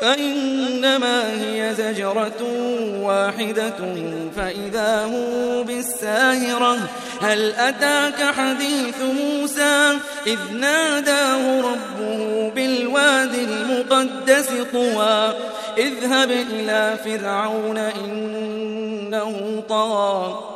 فإنما هي زجرة واحدة فإذا هو بالساهرة هل أتاك حديث موسى؟ إذ ناداه ربه بالواد المقدس طوى إذهب إلى فرعون إنه طغى.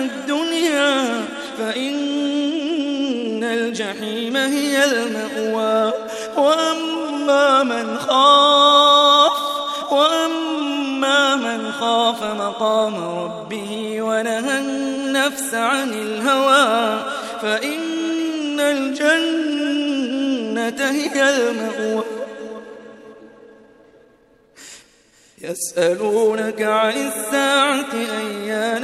الدنيا فإن الجحيم هي المأوى. وأما من خاف وأما من خاف مقام ربه ونهى النفس عن الهوى فإن الجنة هي المأوى. يسألونك عن الساعة أيان